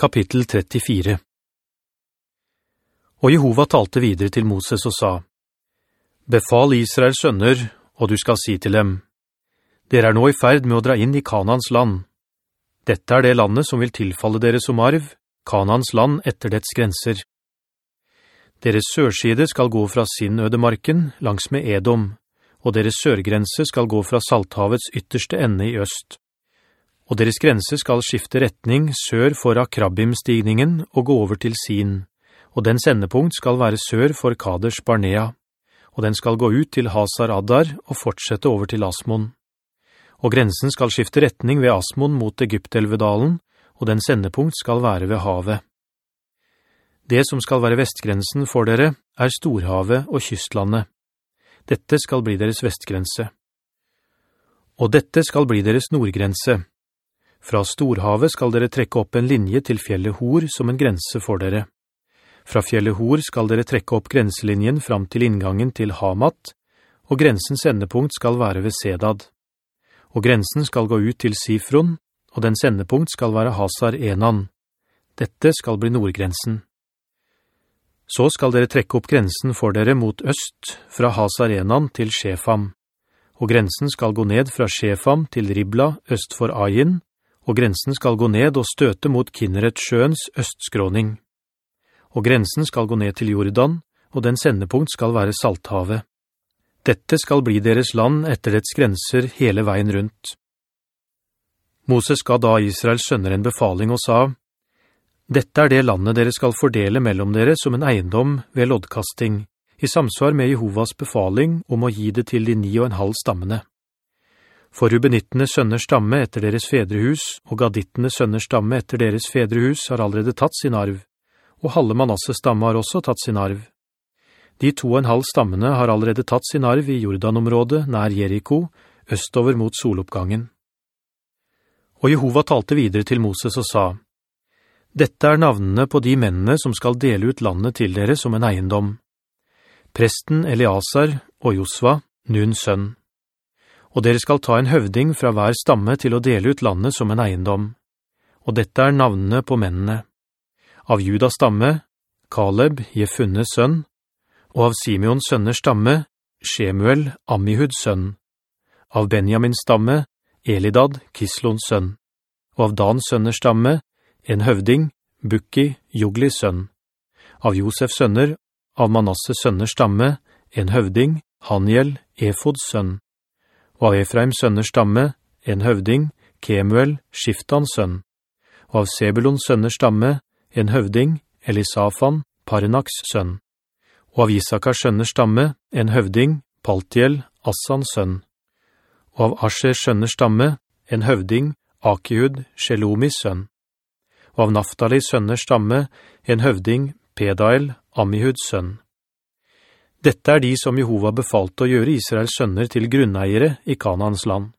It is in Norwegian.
Kapittel 34 Og Jehova talte videre til Moses og sa, «Befal Israels sønner, og du skal si til dem, «Dere er nå i ferd med å dra inn i Kanans land. Dette er det landet som vil tilfalle dere som arv, Kanans land etter dets grenser. Deres sørside skal gå fra sin ødemarken langs med Edom, og deres sørgrense skal gå fra Salthavets ytterste ende i øst. Og deres grense skal skifte retning sør for Akrabim-stigningen og gå over til Sin, og dens endepunkt skal være sør for Kaders Barnea, og den skal gå ut til Hazar Addar og fortsette over til Asmon. Og grensen skal skifte retning ved Asmon mot Egyptelvedalen, og dens endepunkt skal være ved havet. Det som skal være vestgrensen for dere er Storhavet og kystlandet. Dette skal bli deres vestgrense. Og dette skal bli deres nordgrense. Fra Storhavet skal dere trekke opp en linje til fjellet Hor som en grense for dere. Fra fjellet Hor skal dere trekke opp grenselinjen fram til inngangen til Hamat, og grensens endepunkt skal være ved Sedad. Og grensen skal gå ut til Sifron, og dens endepunkt skal være Hazar Enan. Dette skal bli nordgrensen. Så skal dere trekke opp grensen for dere mot øst, fra Hazar Enan til Shefam. Og grensen skal gå ned fra Shefam til Ribla øst for Ayin, og grensen skal gå ned og støte mot Kinneret sjøens østskråning. Og grensen skal gå ned til Jordan, og den sendepunkt skal være Salthavet. Dette skal bli deres land etter dets grenser hele veien rundt. Moses ga da Israels sønner en befaling og sa, «Dette er det landet dere skal fordele mellom dere som en eiendom ved loddkasting, i samsvar med Jehovas befaling om å gi det til de ni og en halv stammene. For Rubenittene sønner stamme etter deres fedrehus, og Gadittene sønner stamme etter deres fedrehus har allerede tatt sin arv, og halve Manasse stamme har også tatt sin arv. De to og en halv stammene har allerede tatt sin arv i Jordanområdet nær Jericho, østover mot soloppgangen. Og Jehova talte videre til Moses og sa, «Dette er navnene på de mennene som skal dele ut landet til dere som en eiendom. Presten Eliasar og Josva, Nuns sønn. Og dere skal ta en høvding fra hver stamme til å dele ut landet som en eiendom. Og dette er navnene på mennene. Av Judas stamme, Kaleb, Jefunnes sønn, og av Simeons sønner stamme, Shemuel, Amihuds sønn. Av Benjamins stamme, Elidad, Kislons sønn, og av Dans sønner stamme, en høvding, Bukki, Joglis sønn, av Josefs sønner, av Manasses sønner stamme, en høvding, Haniel, Efods sønn, og av Efraims sønners stamme, en høvding, Kemuel, Skiftans sønn, og av Sebulons sønners stamme, en høvding, Elisafan, Parnaks sønn, og av Isakars sønners stamme, en høvding, Paltiel, Assans sønn, og av Asher sønners stamme, en høvding, Akihud, Shelomis sønn, og av Naftalis sønners stamme, en høvding, Pedael, Amihuds sønn. Dette er de som Jehova befalte å gjøre Israels sønner til grunneiere i Kanans land.